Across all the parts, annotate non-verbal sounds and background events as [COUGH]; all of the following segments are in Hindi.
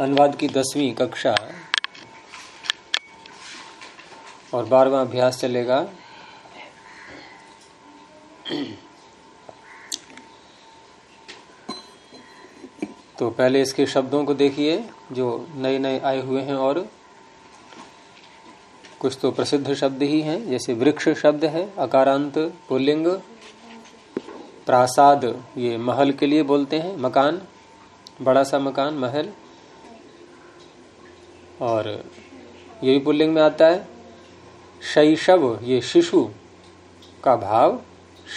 अनुवाद की दसवीं कक्षा और बारहवा अभ्यास चलेगा। तो पहले इसके शब्दों को देखिए, जो नए नए आए हुए हैं और कुछ तो प्रसिद्ध शब्द ही हैं, जैसे वृक्ष शब्द है, अकारांत पुलिंग प्रासाद, ये महल के लिए बोलते हैं, मकान, बड़ा सा मकान, महल और ये भी पुल्लिंग में आता है, शैशव, ये शिशु का भाव,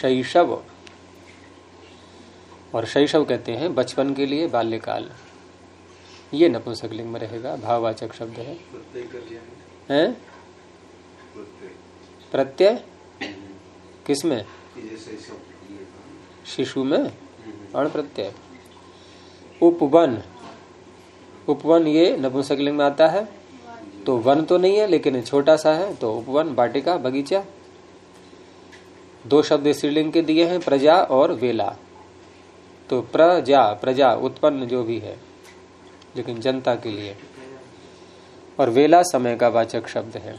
शैशव। और शैशव कहते हैं बचपन के लिए बाल्यकाल। ये नपुंसकलिंग में रहेगा, भाववाचक शब्द है। हैं? प्रत्यय? किसमें शिशु में? अण प्रत्यय उपवन? उपवन ये नपुंसकलिंग में आता है। तो वन तो नहीं है, लेकिन छोटा सा है। तो उपवन बाटिका बगीचा। दो शब्द स्त्रीलिंग के दिए हैं, प्रजा और वेला। तो प्रजा प्रजा, उत्पन्न जो भी है, लेकिन जनता के लिए। और वेला समय का वाचक शब्द है।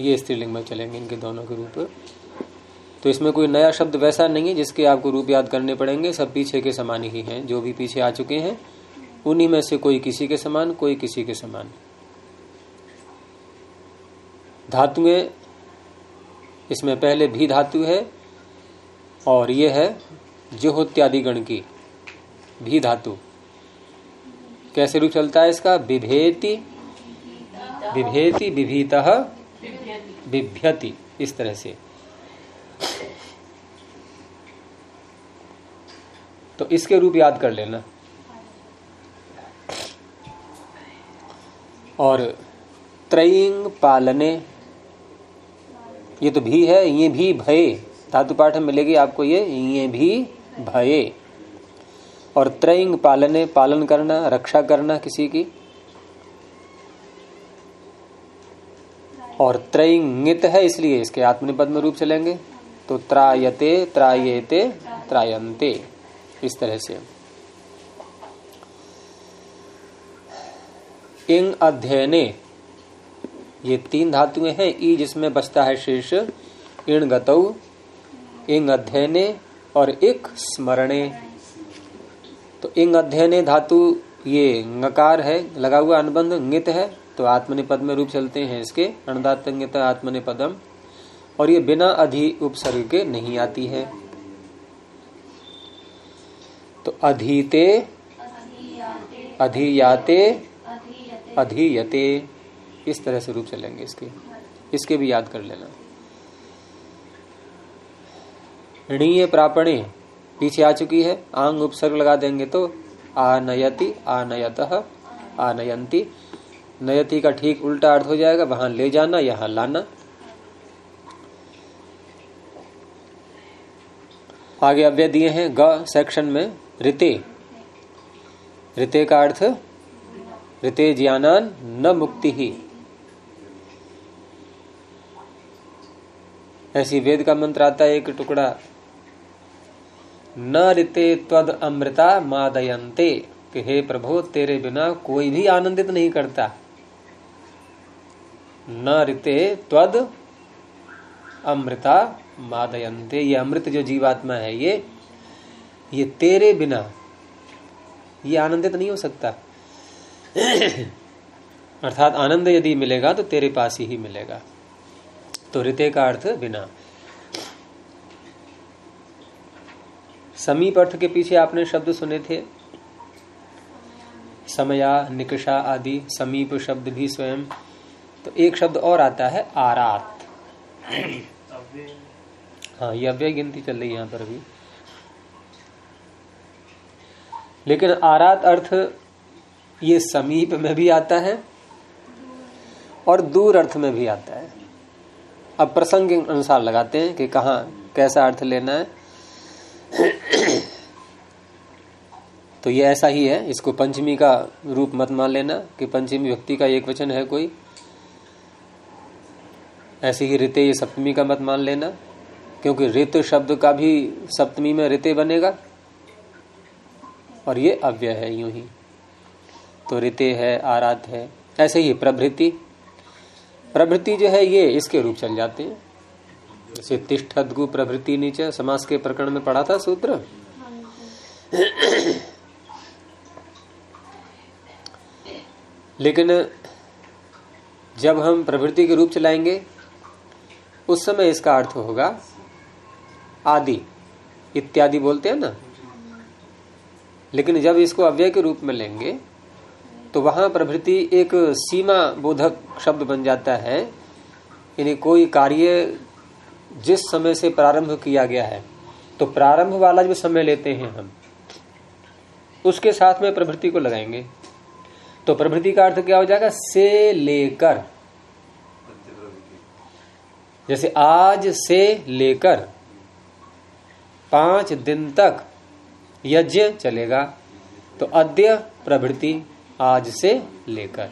ये स्त्रीलिंग में चलेंगे इनके दोनों के रूप। तो इसमें कोई नया शब्द वैसा नहीं है जिसके आपको रूप याद करने पड़ेंगे। सब पीछे के समान ही हैं, जो भी पीछे आ चुके हैं, उन्हीं में से कोई किसी के समान, कोई किसी के समान। धातुएँ, इसमें पहले भी धातु है, और ये है जुहोत्यादि गण की भी धातु। कैसे रूप चलता है इसका? विभेति विभेति विभीत बिभ्यति, इस तरह से। तो इसके रूप याद कर लेना। और त्रयिंग पालने, ये तो भी है, ये भी भय। धातु पाठ में मिलेगी आपको ये ये भी भय। और त्रयिंग पालने, पालन करना, रक्षा करना किसी की। और त्रयिंगित है इसलिए इसके आत्मनिपद में रूप चलेंगे तो त्रायते त्रायते त्रायन्ते इस तरह से। इंग अध्ययने, ये तीन धातुएँ हैं, ई जिसमें बचता है शेष इण गतौ इंग अध्ययने और एक स्मरणे। तो इंग अध्ययने धातु, ये ngकार है, लगा हुआ अनुबंध नित है तो आत्मनिपद में रूप चलते हैं इसके अणदात आत्मनिपदम, और ये बिना अधि उपसर्ग के नहीं आती है। तो अधीते, अधियाते, अधीयते। इस तरह से रूप चलेंगे इसके। इसके भी याद कर लेना। ऋणीय प्रापणे, पीछे आ चुकी है, आंग उपसर्ग लगा देंगे तो आनयति, आनयत आनयंती नयति का ठीक उल्टा अर्थ हो जाएगा, वहाँ ले जाना, यहाँ लाना। आगे अव्यय दिए हैं, ग सेक्शन में ऋते। ऋते का अर्थ, ऋते ज्ञानान न मुक्ति ही। ऐसी वेद का मंत्र आता है, एक टुकड़ा। न ऋते त्वद अमृता मादयंते कि हे प्रभु, तेरे बिना कोई भी आनंदित नहीं करता। न ऋते त्वद अमृता मादयंते ये अमृत जो जीवात्मा है, ये ये तेरे बिना ये आनंदित नहीं हो सकता। अर्थात आनंद यदि मिलेगा तो तेरे पास ही मिलेगा। तो ऋते का अर्थ बिना। समीप अर्थ के पीछे आपने शब्द सुने थे? समया निकषा आदि समीप शब्द भी स्वयं। तो एक शब्द और आता है आरात। हाँ ये अव्यय गिनती चल रही है यहाँ पर अभी लेकिन आरात अर्थ ये समीप में भी आता है और दूर अर्थ में भी आता है। अब प्रसंग के अनुसार लगाते हैं कि कहा, कैसा अर्थ लेना है। तो ये ऐसा ही है, इसको पंचमी का रूप मत मान लेना कि पंचमी व्यक्ति का एक वचन है कोई। ऐसे ही रिते सप्तमी का मत मान लेना, क्योंकि रित शब्द का भी सप्तमी में रिते बनेगा। और ये अव्यय है, यूँ ही। तो रिते है आराध है, ऐसे ही प्रभृति। प्रभृति जो है, ये इसके रूप चल जाते हैं। जैसे तिष्ठदगु प्रभृति नीचे, समास के प्रकरण में पढ़ा था सूत्र? लेकिन जब हम प्रवृत्ति के रूप चलाएँगे, उस समय इसका अर्थ होगा आदि। इत्यादि बोलते हैं ना? लेकिन जब इसको अव्यय के रूप में लेंगे तो वहाँ प्रभृति एक सीमा बोधक शब्द बन जाता है। यानी कोई कार्य जिस समय से प्रारंभ किया गया है तो प्रारंभ वाला जो समय लेते हैं हम, उसके साथ में प्रभृति को लगाएँगे। तो प्रभृति का अर्थ क्या हो जाएगा? से लेकर। जैसे आज से लेकर पाँच दिन तक यज्ञ चलेगा। तो अद्य प्रभृति आज से लेकर।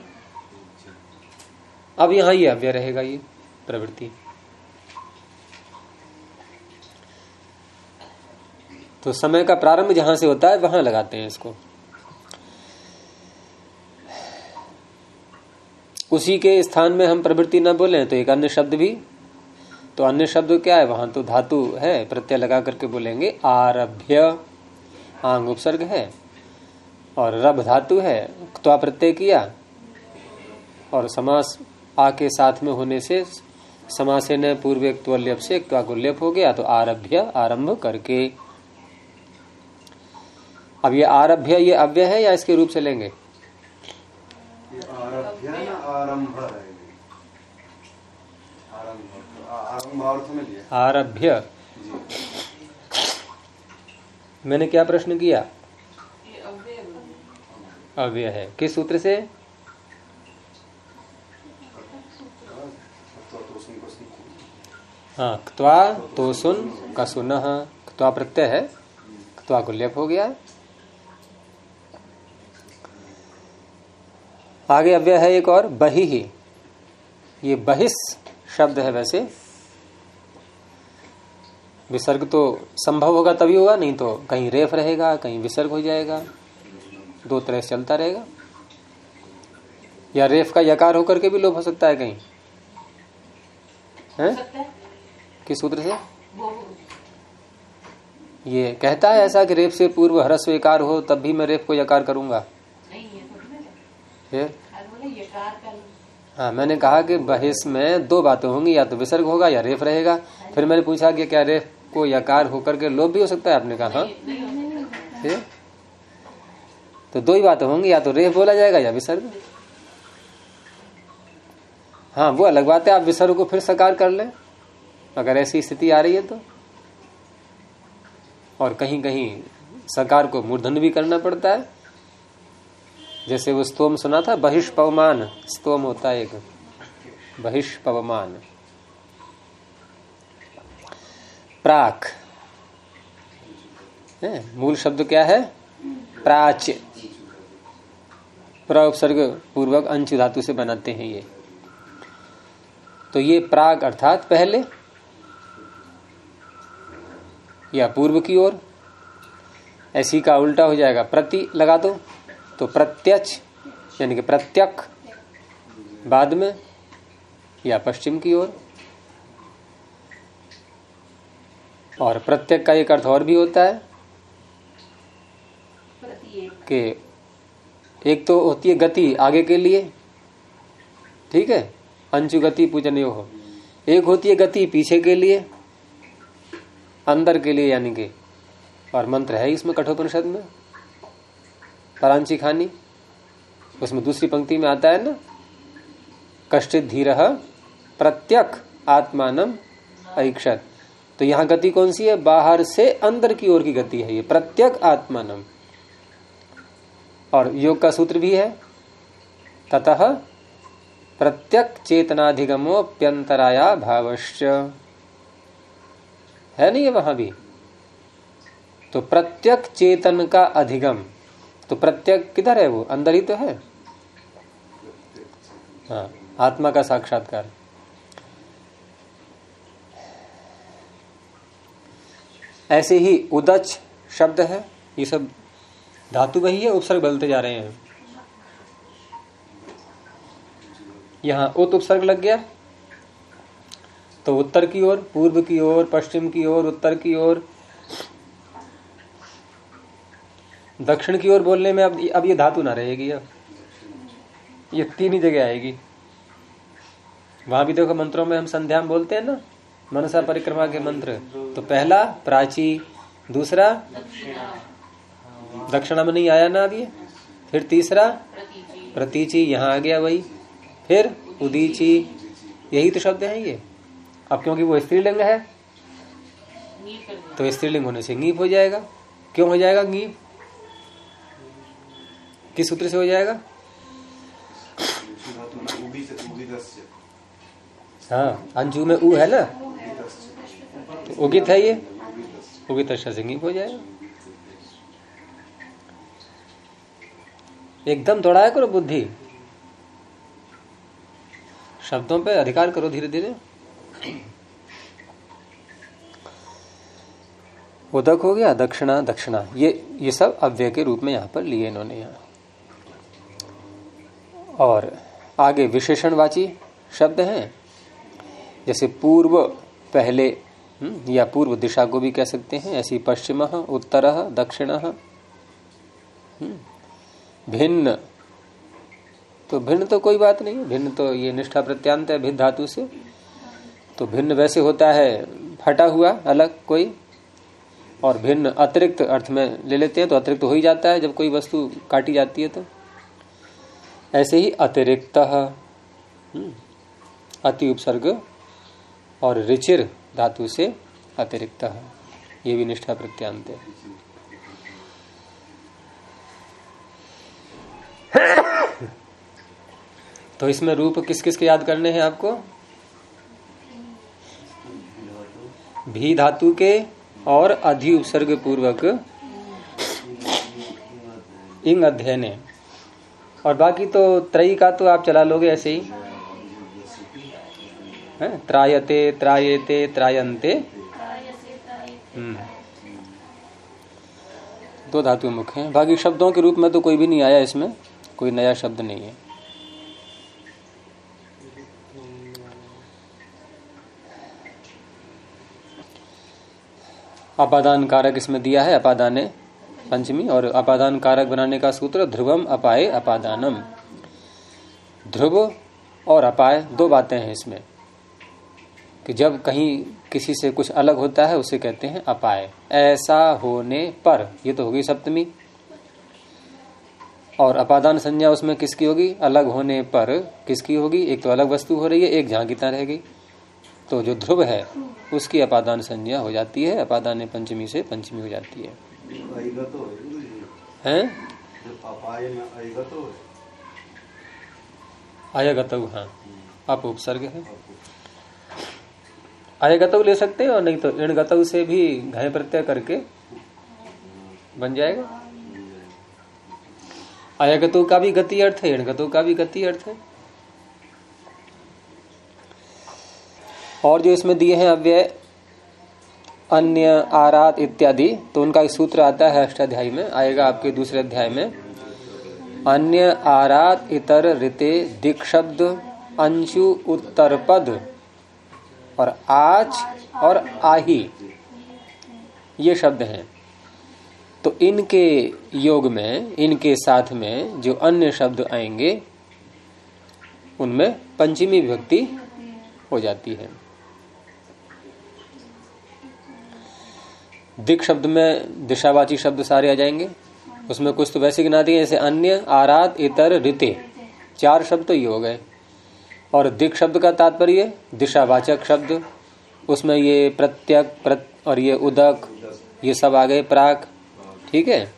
अब यहाँ ये अव्यय रहेगा ये प्रवृत्ति। तो समय का प्रारंभ जहाँ से होता है, वहाँ लगाते हैं इसको। उसी के स्थान में हम प्रवृत्ति न बोले तो एक अन्य शब्द भी। तो अन्य शब्द क्या है? वहाँ तो धातु है, प्रत्यय लगा करके बोलेंगे, आरभ्य। आंग उपसर्ग है और रब धातु है क्वा प्रत्यय किया। और समास आ के साथ में होने से समासे न पूर्व लेप से क्वा को लेप हो गया तो आरभ्य आरंभ करके। अब ये आरभ्य ये अव्यय है या इसके रूप से लेंगे? आरभ्य। मैंने क्या प्रश्न किया? अव्यय है। किस सूत्र से? हाँ क्वा तो सुन का सुन क्वा प्रत्यय है। क्वा को लेप हो गया। आगे अव्यय है एक और बही। ही ये बहिस शब्द है वैसे। विसर्ग तो संभव होगा तभी होगा नहीं तो कहीं रेफ रहेगा कहीं विसर्ग हो जाएगा दो तरह से चलता रहेगा। या रेफ का यकार होकर के भी लोप हो सकता है कहीं। है? किस सूत्र से? ये कहता है ऐसा कि रेप से पूर्व ह्रस्व यकार हो तब भी मैं रेप को यकार करूँगा। फिर हाँ। मैंने कहा कि बहिस में दो बातें होंगी या तो विसर्ग होगा या रेफ रहेगा। फिर मैंने पूछा कि क्या रेफ को यकार होकर के लोभ भी हो सकता है आपने कहा हाँ? तो दो ही बातें होंगी या तो रेह बोला जाएगा या विसर्ग। हाँ वो अलग बात है आप विसर्ग को फिर सकार कर ले। अगर ऐसी स्थिति आ रही है तो। और कहीं कहीं सकार को मूर्धन भी करना पड़ता है। जैसे वो स्तोम सुना था बहिष्पवमान स्तोम होता है एक। बहिष्पवमान। प्राक। मूल शब्द क्या है? प्राच। उपसर्ग पूर्वक अंश धातु से बनाते हैं ये। तो ये प्राग अर्थात पहले, या पूर्व की ओर। ऐसी का उल्टा हो जाएगा, प्रति लगा दो तो प्रत्यक्ष, यानी कि प्रत्यक्ष, बाद में, या पश्चिम की ओर। और प्रत्येक का एक अर्थ और भी होता है कि एक तो होती है गति आगे के लिए, ठीक है? अंशु गति पूजन हो। एक होती है गति पीछे के लिए, अंदर के लिए यानी कि, और मंत्र है इसमें कठोपनिषद में, परांची खानी, उसमें दूसरी पंक्ति में आता है ना कष्टित धीर प्रत्यक आत्मान ऐक्षत। तो यहाँ गति कौन सी है? बाहर से अंदर की ओर की गति है ये, प्रत्यक आत्मानम। और योग का सूत्र भी है। ततः प्रत्यक चेतनाधिगमोप्यंतराया भावश्च। है नहीं है वहाँ भी? तो प्रत्यक चेतन का अधिगम तो प्रत्यक किधर है वो? अंदर ही तो है। हाँ आत्मा का साक्षात्कार। ऐसे ही उदच शब्द है, ये सब धातु वही है, उपसर्ग बदलते जा रहे हैं। यहाँ उत उपसर्ग लग गया। तो उत्तर की ओर, पूर्व की ओर, पश्चिम की ओर, उत्तर की ओर, दक्षिण की ओर बोलने में अब अब ये धातु ना रहेगी अब। ये तीन ही जगह आएगी। वहाँ भी देखो मंत्रों में हम संध्या बोलते हैं ना मनसा परिक्रमा के मंत्र। तो पहला प्राची। दूसरा दक्षिणा में नहीं आया ना अभी फिर तीसरा प्रतीची यहाँ आ गया वही। फिर उदीची। यही तो शब्द है ये। अब क्योंकि वो स्त्रीलिंग है तो स्त्रीलिंग होने से नीप हो जाएगा। क्यों हो जाएगा नीप? किस सूत्र से हो जाएगा? हाँ अंजू में ऊ है ना? उगित है ये? उगित से नीप हो जाएगा। एकदम दौड़ाया करो बुद्धि। शब्दों पे अधिकार करो धीरे धीरे उदक हो गया, दक्षिणा दक्षिणा। ये ये सब अव्यय के रूप में यहाँ पर लिए इन्होंने यहाँ। और आगे विशेषणवाची शब्द हैं। जैसे पूर्व, पहले या पूर्व दिशा को भी कह सकते हैं। ऐसी पश्चिम उत्तर दक्षिण। हम्म, भिन्न। तो भिन्न तो कोई बात नहीं भिन्न तो ये निष्ठा प्रत्यांत है भिन्न धातु से। तो भिन्न वैसे होता है फटा हुआ अलग कोई। और भिन्न अतिरिक्त अर्थ में ले लेते हैं तो अतिरिक्त हो ही जाता है। जब कोई वस्तु काटी जाती है तो। ऐसे ही अतिरिक्त हम्म, अति उपसर्ग और रिचिर धातु से अतिरिक्त है। ये भी निष्ठा प्रत्यांत है। तो इसमें रूप किस किस के याद करने हैं आपको? भी धातु के और अधि उपसर्ग पूर्वक इंग अध्ययन। और बाकी तो त्रयी का तो आप चला लोगे ऐसे ही। त्रायते त्रायते, त्रायन्ते। हम्म। दो धातु मुख्य हैं। बाकी शब्दों के रूप में तो कोई भी नहीं आया इसमें। कोई नया शब्द नहीं है। अपादान कारक इसमें दिया है, अपादाने, पंचमी, और अपादान कारक बनाने का सूत्र, ध्रुवम अपाए अपादानम। ध्रुव और अपाय, दो बातें हैं इसमें। कि जब कहीं किसी से कुछ अलग होता है, उसे कहते हैं अपाय। ऐसा होने पर, ये तो होगी सप्तमी। और अपादान संज्ञा उसमें किसकी होगी? अलग होने पर किसकी होगी? एक तो अलग वस्तु हो रही है, एक जहाँ कितना रहेगी तो जो ध्रुव है, उसकी अपादान संज्ञा हो जाती है, अपादान पंचमी से पंचमी हो जाती है। हैं? आयगत हाँ। आप उपसर्ग है। आयगत ले सकते हैं और नहीं तो इणगत से भी घय प्रत्यय करके बन जाएगा। आयगतो का भी गति अर्थ है इणगतो का भी गति अर्थ है। और जो इसमें दिए हैं अव्यय, अन्य आरात इत्यादि तो उनका एक सूत्र आता है अष्टाध्यायी में, आएगा आपके दूसरे अध्याय में। अन्य आरात इतर, ऋते दिक शब्द अंशु उत्तर पद और आज और आही। ये शब्द हैं। तो इनके योग में, इनके साथ में जो अन्य शब्द आएँगे, उनमें पंचमी विभक्ति हो जाती है। दिक शब्द में दिशावाची शब्द सारे आ जाएँगे। उसमें कुछ तो वैसे गिना दिए जैसे अन्य आराध इतर ऋते चार शब्द तो ये हो। गए और दिक शब्द का तात्पर्य, दिशावाचक शब्द, उसमें ये प्रत्यक प्रत और ये उदक, ये सब आ गए प्राक, ठीक है?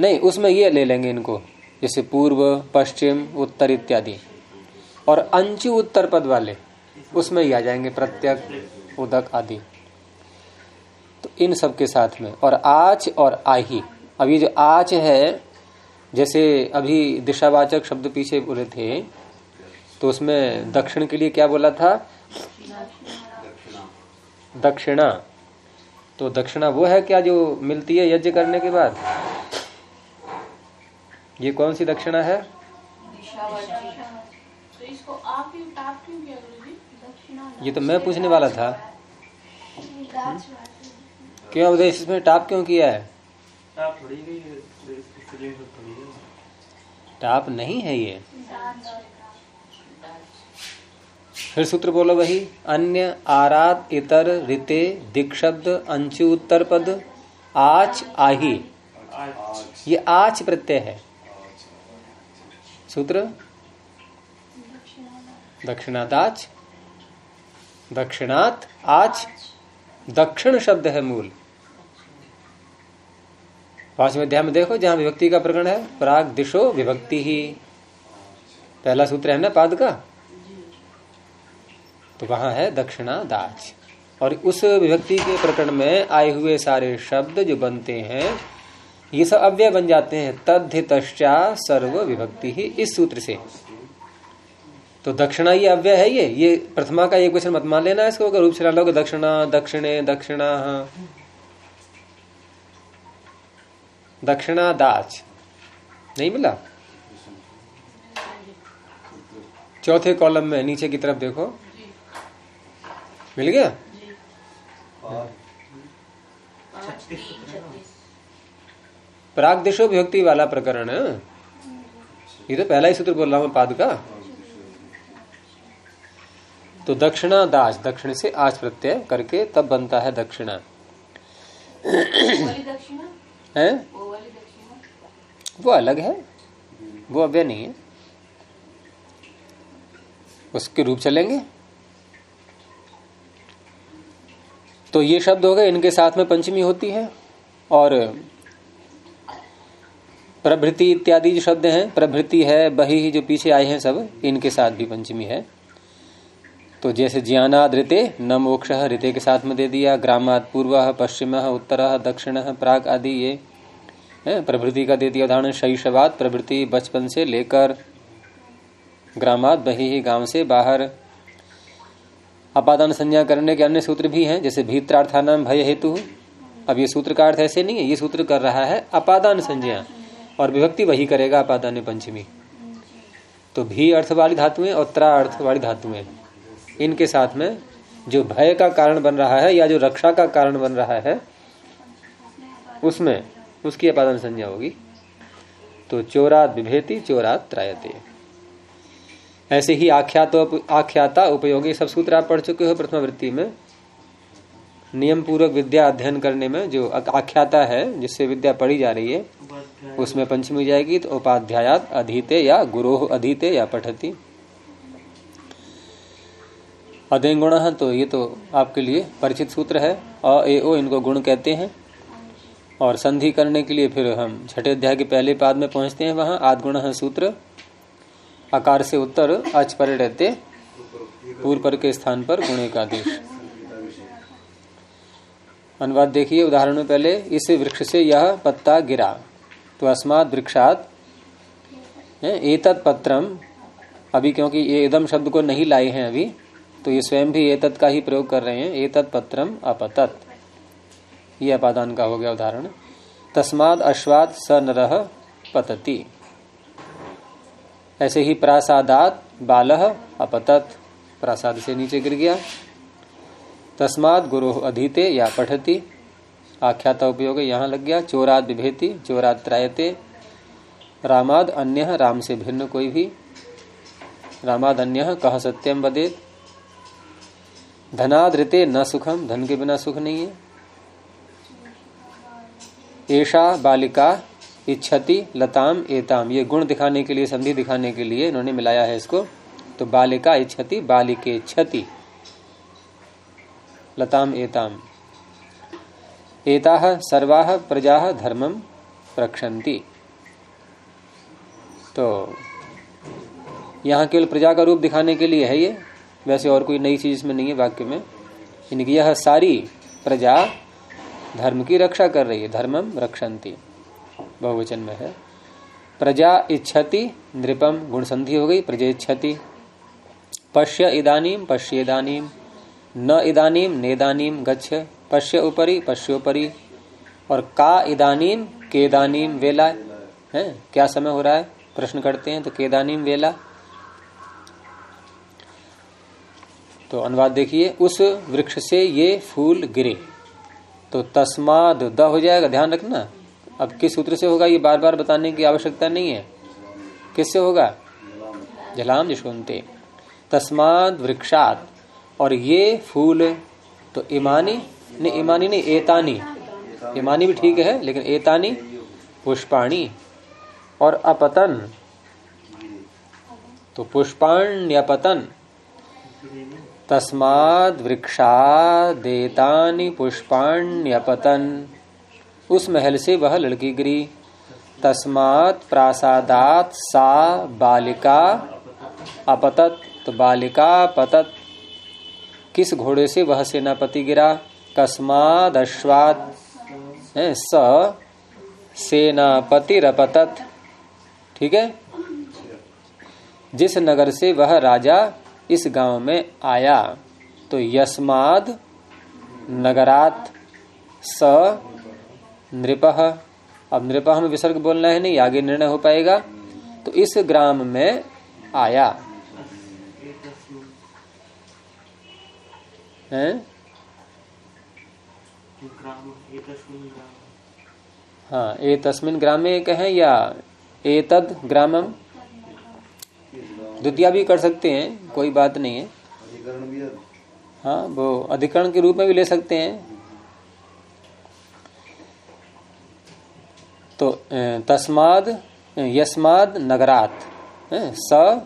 नहीं, उसमें ये ले लेंगे इनको, जैसे पूर्व, पश्चिम, उत्तर इत्यादि। और अंचु उत्तर पद वाले, उसमें ही आ जाएँगे प्रत्यक, उदक आदि। तो इन सब के साथ में, और आच और आही ये जो आच है जैसे अभी दिशावाचक शब्द पीछे बोले थे तो उसमें दक्षिण के लिए क्या बोला था? दक्षिणा। तो दक्षिणा वो है क्या जो मिलती है यज्ञ करने के बाद? ये कौन सी दक्षिणा है? ये तो मैं पूछने वाला था। क्यों उदय इसमें टाप क्यों किया है? टाप नहीं है ये। फिर सूत्र बोलो वही, अन्य आराध इतर रिते दिक्शब्द अंशु उत्तर पद, आच आही। ये आच प्रत्यय है। सूत्र? दक्षिणादाच दक्षिणात आच, दक्षिण शब्द है मूल। पाँचवें अध्याय में देखो, जहाँ विभक्ति का प्रकरण है, प्राग दिशो विभक्ति ही। पहला सूत्र है ना पाद का? तो वहाँ है दक्षिणा दाच और उस विभक्ति के प्रकरण में आए हुए सारे शब्द जो बनते हैं, ये सब अव्यय बन जाते हैं। तद्धितश्चा सर्व विभक्ति ही, इस सूत्र से। तो दक्षिणा ये अव्यय है ये? ये प्रथमा का एक क्वेश्चन मत मान लेना इसको, अगर रूप से लोग दक्षिणा, दक्षिणे, दक्षिणा। दक्षिणा दाच। नहीं मिला? चौथे कॉलम में नीचे की तरफ़ देखो। मिल गया? प्राग दिशो विभक्ति वाला प्रकरण ये तो पहला ही सूत्र बोल रहा हूँ पाद का। तो दक्षिणा दास दक्षिण से आज प्रत्यय करके तब बनता है दक्षिणा? है? वो अलग है। वो अव्यय नहीं है। उसके रूप चलेंगे। तो ये शब्द हो गए, इनके साथ में पंचमी होती है और प्रभृति इत्यादि जो शब्द हैं, प्रभृति है, बही जो पीछे आए हैं सब, इनके साथ भी पंचमी है। तो जैसे ज्ञानाद ऋते न मोक्ष ऋते के साथ में दे दिया ग्रामाद पूर्व, पश्चिम, उत्तर, दक्षिण प्राग आदि ये प्रभृति का दे दिया उदाहरण शैशवाद प्रभृति बचपन से लेकर ग्रामाद बही ही गाँव से बाहर। अपादान संज्ञा करने के अन्य सूत्र भी हैं, जैसे भीत्रार्थानाम भय हेतु। अब ये सूत्र का अर्थ ऐसे नहीं है, ये सूत्र कर रहा है अपादान संज्ञा, और विभक्ति वही करेगा अपादान पंचमी। तो भी अर्थ वाली धातुएँ और त्रा अर्थ वाली धातुएँ, इनके साथ में जो भय का कारण बन रहा है या जो रक्षा का कारण बन रहा है, उसमें उसकी अपादान संज्ञा होगी। तो चोरात विभेति चोरात त्रायते। ऐसे ही आख्यात, आख्याता उपयोगी सब सूत्र आप पढ़ चुके हो प्रथम वृत्ति में। नियम पूर्वक विद्या अध्ययन करने में जो आख्याता है, जिससे विद्या पढ़ी जा रही है, उसमें पंचमी जाएगी तो उपाध्यायात अधीते या गुरोह अधीते या पठती। अध्ययन गुण तो ये तो आपके लिए परिचित सूत्र है। अ, ए, ओ इनको गुण कहते हैं। और संधि करने के लिए फिर हम छठे अध्याय के पहले पाद में पहुँचते हैं वहाँ, आदगुण सूत्र, आकार से उत्तर, अच पर रहते पूर्व पर के स्थान पर गुणे का देश अनुवाद देखिए उदाहरण में पहले, इस वृक्ष से यह पत्ता गिरा तो अस्मात वृक्षात एतत् पत्रम अभी क्योंकि ये एकदम शब्द को नहीं लाए हैं अभी तो ये स्वयं भी एतत् का ही प्रयोग कर रहे हैं, एतत् पत्रम अपतत। ये अपादान का हो गया उदाहरण। तस्माद अश्वात स नर पतती। ऐसे ही प्रासादात बालह अपतत। प्रासाद से नीचे गिर गया। तस्माद गुरु अधीते या पठती। आख्याता उपयोग यहाँ लग गया। चोराद विभेति चोराद त्रायते। रामाद अन्य राम से भिन्न कोई भी। रामाद अन्य कह सत्यम बदेत धनाद ऋते न सुखम धन के बिना सुख नहीं है। ऐसा बालिका इच्छति लताम एताम। ये गुण दिखाने के लिए संधि दिखाने के लिए इन्होंने मिलाया है इसको। तो बालिका इच्छति बालिके क्षति लताम एताम। एता सर्वा प्रजा धर्मम रक्षन्ति। तो यहाँ केवल प्रजा का रूप दिखाने के लिए है ये। वैसे और कोई नई चीज़ इसमें नहीं है वाक्य में। इनकी यह सारी प्रजा धर्म की रक्षा कर रही है धर्मम रक्षंती बहुवचन में है। प्रजा इच्छति नृपम गुण संधि हो गई प्रजा इच्छति पश्य इदानीम पश्य इदानीम न इदानीम नेदानीम गच्छ, पश्य उपरी, पश्योपरी। और का इदानीम केदानीम वेला, है, क्या समय हो रहा है? प्रश्न करते हैं तो केदानीम वेला। तो अनुवाद देखिए, उस वृक्ष से ये फूल गिरे। तो तस्माद द हो जाएगा, ध्यान रखना। अब किस सूत्र से होगा ये बार बार बताने की आवश्यकता नहीं है। किससे होगा? जलाम जशवंते तस्माद वृक्षात। और ये फूल तो ईमानी नहीं ईमानी नहीं, एतानी। ईमानी भी ठीक है, लेकिन एतानी, पुष्पाणी। और अपतन। तो पुष्पाण्यपतन। तस्माद वृक्षादेतानि पुष्पाण्यपतन। उस महल से वह लड़की गिरी। तस्मात प्रासादात सा बालिका अपतत तो बालिका पतत। किस घोड़े से वह सेनापति गिरा? कस्माद अश्वाद स सेनापति रपतत। ठीक है? जिस नगर से वह राजा इस गाँव में आया तो यस्माद नगरात स नृप। अब नृप में विसर्ग बोलना है, नहीं, आगे निर्णय हो पाएगा। तो इस ग्राम में आया। हैं? हाँ ए तस्मिन ग्राम ग्रामे कहें या एतद ग्रामम? द्वितीय भी कर सकते हैं कोई बात नहीं है। हाँ। वो अधिकरण के रूप में भी ले सकते हैं। तो तस्माद यस्माद नगरात स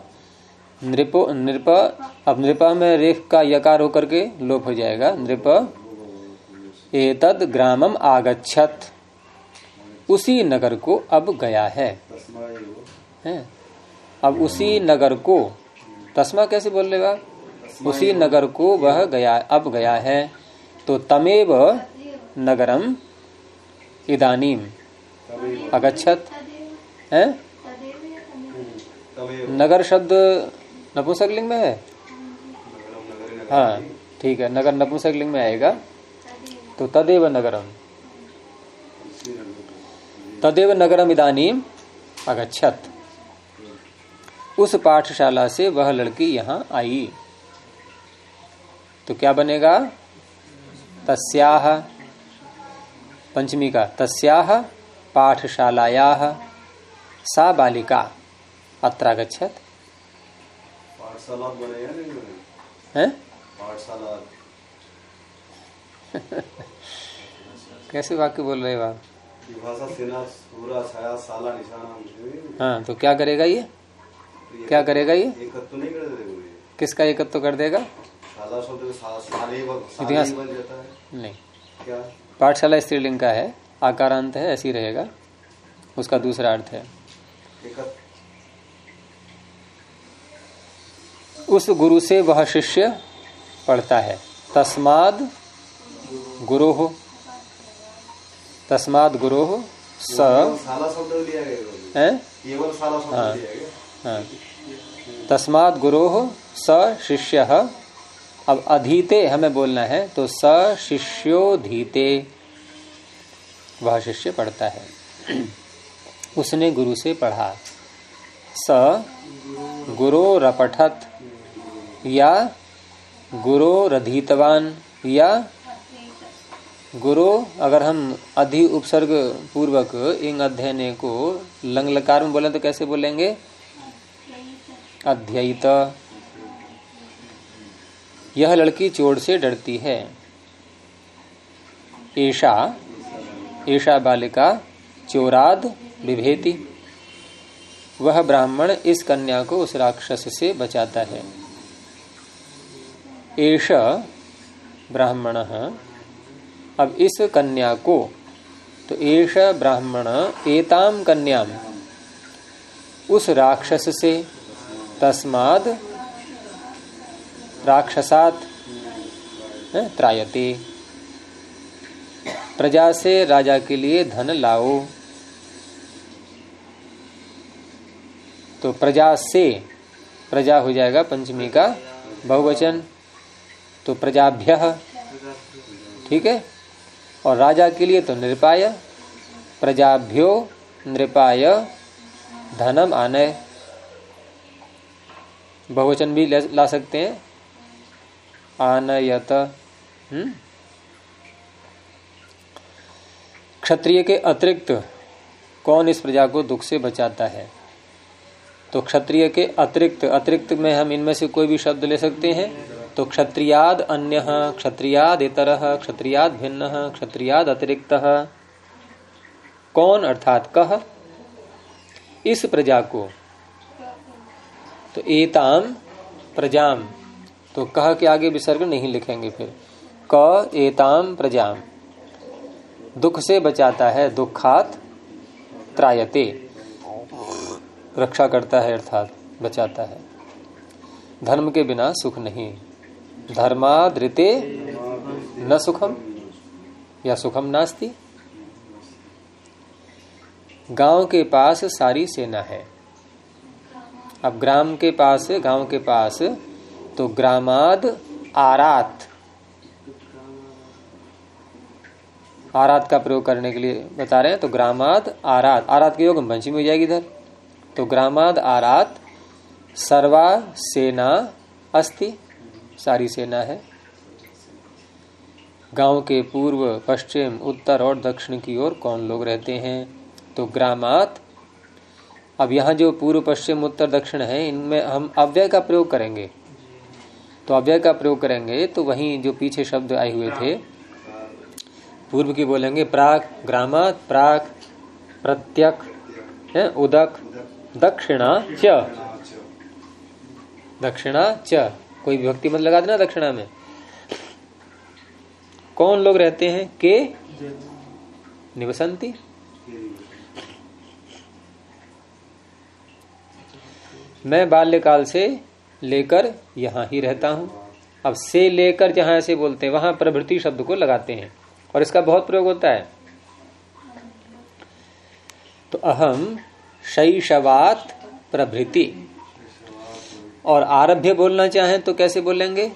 नृपो नृप अब नृप में रेख का यकार होकर के लोप हो जाएगा। नृप एतद ग्रामम आगछत उसी नगर को अब गया है, है? अब उसी नगर को, तस्मा कैसे बोल लेगा? उसी नगर को वह गया, अब गया है तो तमेव नगरम इदानीम। अगछत है? नगर शब्द नपुंसकलिंग में है? हाँ ठीक है, नगर नपुंसकलिंग में आएगा। तो तदेव नगरम। तदेव नगरम इदानीम अगछत उस पाठशाला से वह लड़की यहाँ आई। तो क्या बनेगा? तस्याह पंचमी का तस्याह पाठशालाया सा बालिका अत्र गच्छत पाठशाला बने या नहीं बने? पाठशाला। [LAUGHS] कैसे वाक्य बोल रहे हो आप? हाँ तो क्या करेगा ये? क्या करेगा ये? एक तो नहीं कर देगा किसका एकत्व तो कर देगा? साले इतिहास- नहीं। क्या? पाठशाला स्त्रीलिंग का है आकारांत है ऐसी रहेगा। उसका दूसरा अर्थ है। उस गुरु से वह शिष्य पढ़ता है। तस्माद गुरु हो? तस्माद गुरु हो। स है। हाँ। गुरु स शिष्य। अब अधीते हमें बोलना है तो स शिष्योधीते वह शिष्य पढ़ता है। उसने गुरु से पढ़ा, स गुरु रपठत, या गुरो रधीतवान, या गुरो, अगर हम अधि उपसर्ग पूर्वक इन अध्ययने को लंग लकार में बोले तो कैसे बोलेंगे? अध्ययित। यह लड़की चोर से डरती है। ऐशा ऐशा बालिका, चोराद विभेति वह ब्राह्मण इस कन्या को उस राक्षस से बचाता है। एष ब्राह्मण, अब इस कन्या को तो एष ब्राह्मण एताम कन्याम, उस राक्षस से तस्माद राक्षसात त्रायते। प्रजा से राजा के लिए धन लाओ। तो प्रजा से प्रजा हो जाएगा पंचमी का बहुवचन। तो प्रजाभ्य, ठीक है? और राजा के लिए तो नृपाय प्रजाभ्यो नृपाय धनम आनय। बहुवचन भी ला सकते हैं। आनयत हम्म? क्षत्रिय के अतिरिक्त कौन इस प्रजा को दुख से बचाता है? तो क्षत्रिय के अतिरिक्त अतिरिक्त में हम इनमें से कोई भी शब्द ले सकते हैं? तो क्षत्रियाद अन्य, क्षत्रियाद इतर, क्षत्रियाद भिन्न, क्षत्रियाद अतिरिक्त। कौन अर्थात कह? इस प्रजा को तो एताम प्रजाम। तो कह के आगे विसर्ग नहीं लिखेंगे फिर। क एताम प्रजाम। दुख से बचाता है, दुखात त्रायते। रक्षा करता है अर्थात, बचाता है। धर्म के बिना सुख नहीं। धर्मादृते न सुखम या सुखम नास्ती। गाँव के पास सारी सेना है। अब ग्राम के पास, गाँव के पास तो ग्रामाद आरात। आरात का प्रयोग करने के लिए बता रहे हैं तो ग्रामाद आरात। आरात के योग पंचमी हो जाएगी इधर। तो ग्रामाद आरात, सर्वा सेना अस्ति। सारी सेना है। गाँव के पूर्व, पश्चिम, उत्तर और दक्षिण की ओर कौन लोग रहते हैं? तो ग्रामात अब यहाँ जो पूर्व, पश्चिम, उत्तर, दक्षिण है, इनमें हम अव्यय का प्रयोग करेंगे। तो अव्यय का प्रयोग करेंगे तो वहीं जो पीछे शब्द आए हुए थे, पूर्व की बोलेंगे प्राक ग्रामात प्राक प्रत्यक, है, उदक दक्षिणा च। दक्षिणा च। कोई विभक्ति मत लगा देना दक्षिणा में। कौन लोग रहते हैं? के? निवसंती। मैं बाल्यकाल से लेकर यहाँ ही रहता हूँ। अब से लेकर जहाँ ऐसे बोलते हैं, वहाँ प्रभृति शब्द को लगाते हैं और इसका बहुत प्रयोग होता है। तो अहम शैशवात प्रभृति। और आरभ्य बोलना चाहें तो कैसे बोलेंगे?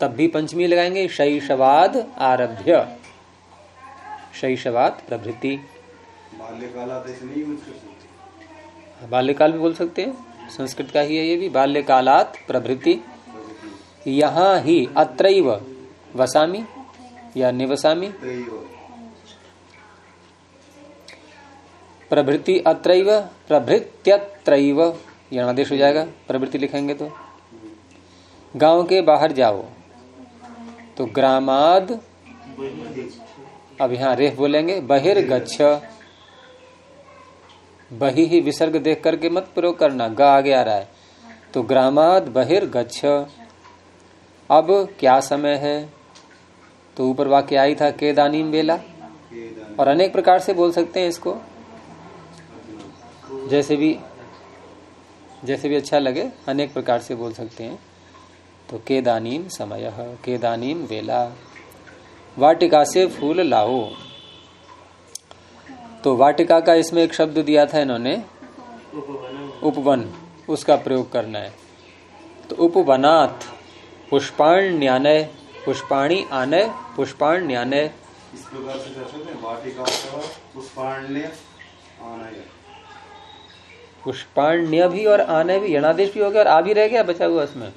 तब भी पंचमी लगाएँगे, शैशवाद आरभ्य। शैशवात प्रभृति। बाल्यकाल में बोल सकते हैं, संस्कृत का ही है ये भी, बाल्यकालात प्रभृति। यहाँ ही अत्रैव वसामी या निवसामी। प्रभृति अत्रैव, प्रभृत्यत्रैव आदेश हो जाएगा प्रवृत्ति लिखेंगे तो। गाँव के बाहर जाओ तो ग्रामाद, अब यहाँ रेह बोलेंगे, बहिर्गच्छ। बही ही विसर्ग देख करके मत प्रयोग करना, ग आगे आ रहा है। तो ग्रामाद बहिर्गच्छ अब क्या समय है? तो ऊपर वाक्य आई था के दानीम बेला और अनेक प्रकार से बोल सकते हैं इसको। जैसे भी जैसे भी अच्छा लगे, अनेक प्रकार से बोल सकते हैं। तो के दानीम समय के दानीम वेला। वाटिका से फूल लाओ। तो वाटिका का इसमें एक शब्द दिया था इन्होंने। उपवन उसका प्रयोग करना है। तो उपवनाथ पुष्पाण्य पुष्पाणी आनय पुष्पाण्य इस प्रकार से वाटिका पुष्पाण्य आनय। पुष्पाण्य भी और आने भी यणादेश भी हो गया और आ भी रह गया बचा हुआ इसमें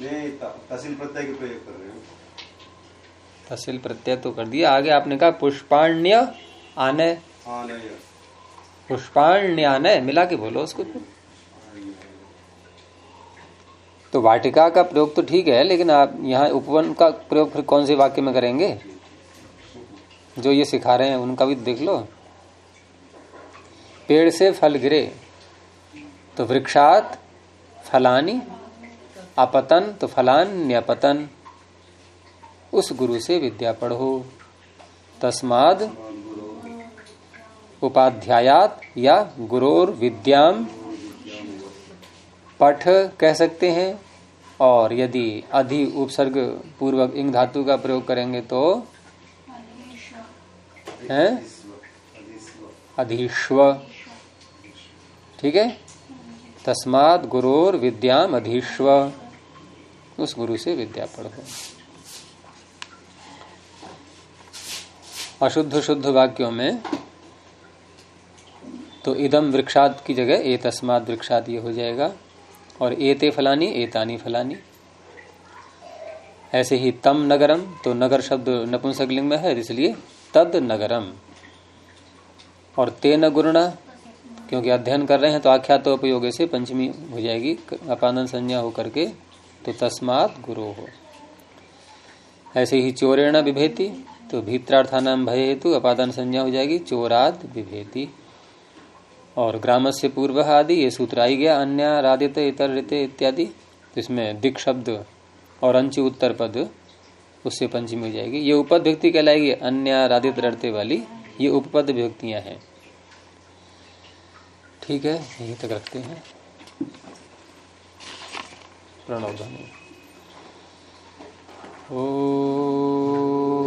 तहसील प्रत्यय के प्रयोग कर रहे तहसील प्रत्यय तो कर दिया। आगे आपने कहा पुष्पाण्य आने। पुष्पाण्य आने मिला के बोलो उसको तो। वाटिका का प्रयोग तो ठीक है लेकिन आप यहाँ उपवन का प्रयोग फिर कौन से वाक्य में करेंगे? जो ये सिखा रहे हैं उनका भी देख लो। पेड़ से फल गिरे तो वृक्षात फलानी अपतन तो फलान्यपतन उस गुरु से विद्या पढ़ो। तस्माद उपाध्यायात या गुरोर विद्याम पठ कह सकते हैं, और यदि अधि उपसर्ग पूर्वक इंग धातु का प्रयोग करेंगे तो है? अधीश्व ठीक है? तस्माद गुरोर विद्याम अधीश्व उस गुरु से विद्या पढ़ो। अशुद्ध शुद्ध वाक्यों में तो इदम वृक्षात की जगह ए तस्मात वृक्षात ये हो जाएगा, और एते फलानी, एतानी फलानी। ऐसे ही तम नगरम तो नगर शब्द नपुंसकलिंग में है, इसलिए तद नगरम। और ते न गुरुणा, क्योंकि अध्ययन कर रहे हैं तो आख्या तो उपयोग से पंचमी हो जाएगी, अपानन संज्ञा होकर के तो तस्मात गुरु। हो ऐसे ही चोरेण विभेति तो भीत्रार्थानाम भय हेतु अपादान संज्ञा हो जाएगी, चोराद विभेति और ग्राम से पूर्व आदि, ये सूत्र आई गया, अन्य, राधित इतर ऋते इत्यादि तो इसमें दिक शब्द और अंच उत्तर पद, उससे पंचमी हो जाएगी। ये उपद व्यक्ति कहलाएगी, अन्य, राधित, रड़ते वाली, ये उपपद व्यक्तियाँ हैं। ठीक है, यही तक रखते हैं। प्रणव ध्वनि। ओ